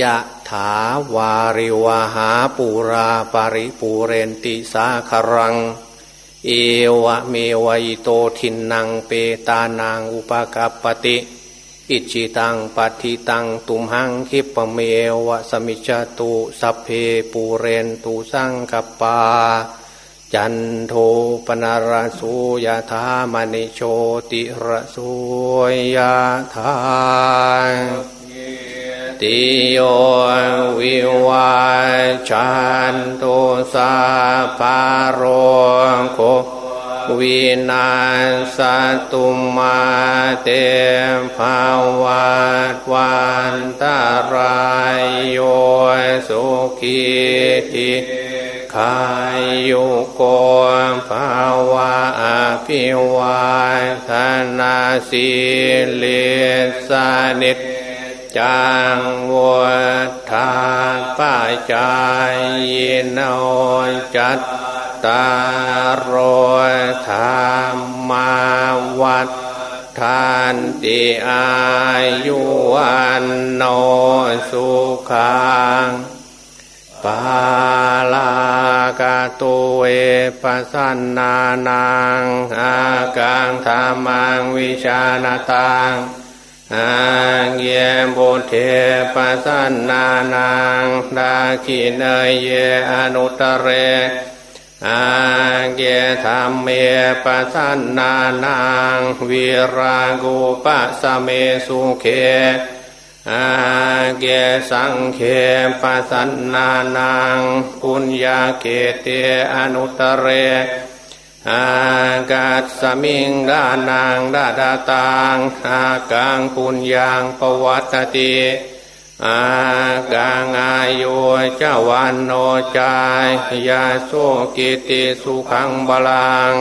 ยะถาวาริวาหาปูราปาริปูเรนติสาครัง เอวะเมวัยโตทินนางเปตานางอุปกัปปติ อิจิตังปัติตังตุมหังคิปเมวะสมิจตุสัพเพปูเรนตุสังกปา จันโทปนารสุยธามณิโชติระสุยธา ติโยวิวาจันตุสาปารโควินาสตุมาเตภาวัตวันตารายโยสุขีติขายุโกภาวะอภิวาทนาสิเลสานิจ จังวัฏาปัจจายโนจัตตารโอธรรมาวัฏทานติอายุวันโนสุขังปาลากาตุเอปัสนนานังอากังธรรมังวิชาณตัง อังเยบุเทปัสนานังดาคินเยอนุตเรอังเยธรรมเมปัสนานังวิรากุปัสเมสุเขอาเกสังเขปัสนานังปุญญาเกเตอนุตเร อากาศสมิงดานังดาดาตังอากังปุญญังปวัตติอากังอายุเจ้าวันโนจายยาโสกิติสุขังบาลัง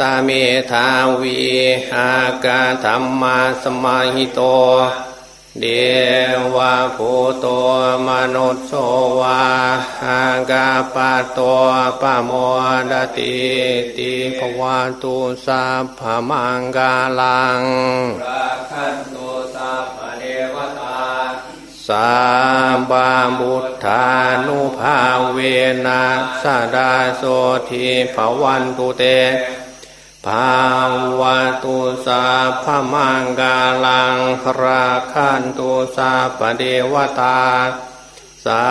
ตาเมทาวีอากาธรรมาสมาหิโต เดวะภูโตมนุสโสวาหากาปะโตปะโมดติติภวาตุสัพพมังกาลังรักขันตุสัพพเทวตาสัมบาบุทธานุภาเวนะสดาโสทีภวันตุเต ภาวะตุสาพมังกาลังราคันตุสาปเดวตาสา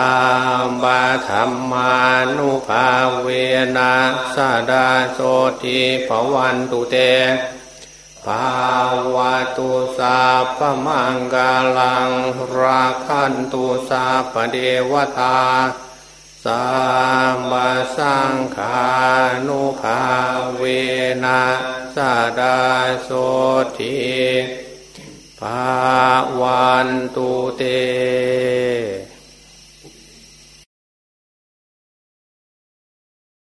มบาธรรมานุภาเวนะสาดาโสติภวันตุเตภาวะตุสาพมังกาลังราคันตุสาปเดวตา สัมมาสังขานุภาเวนะสาดาโสทีภาวันตุเต